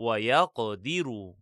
ويقدر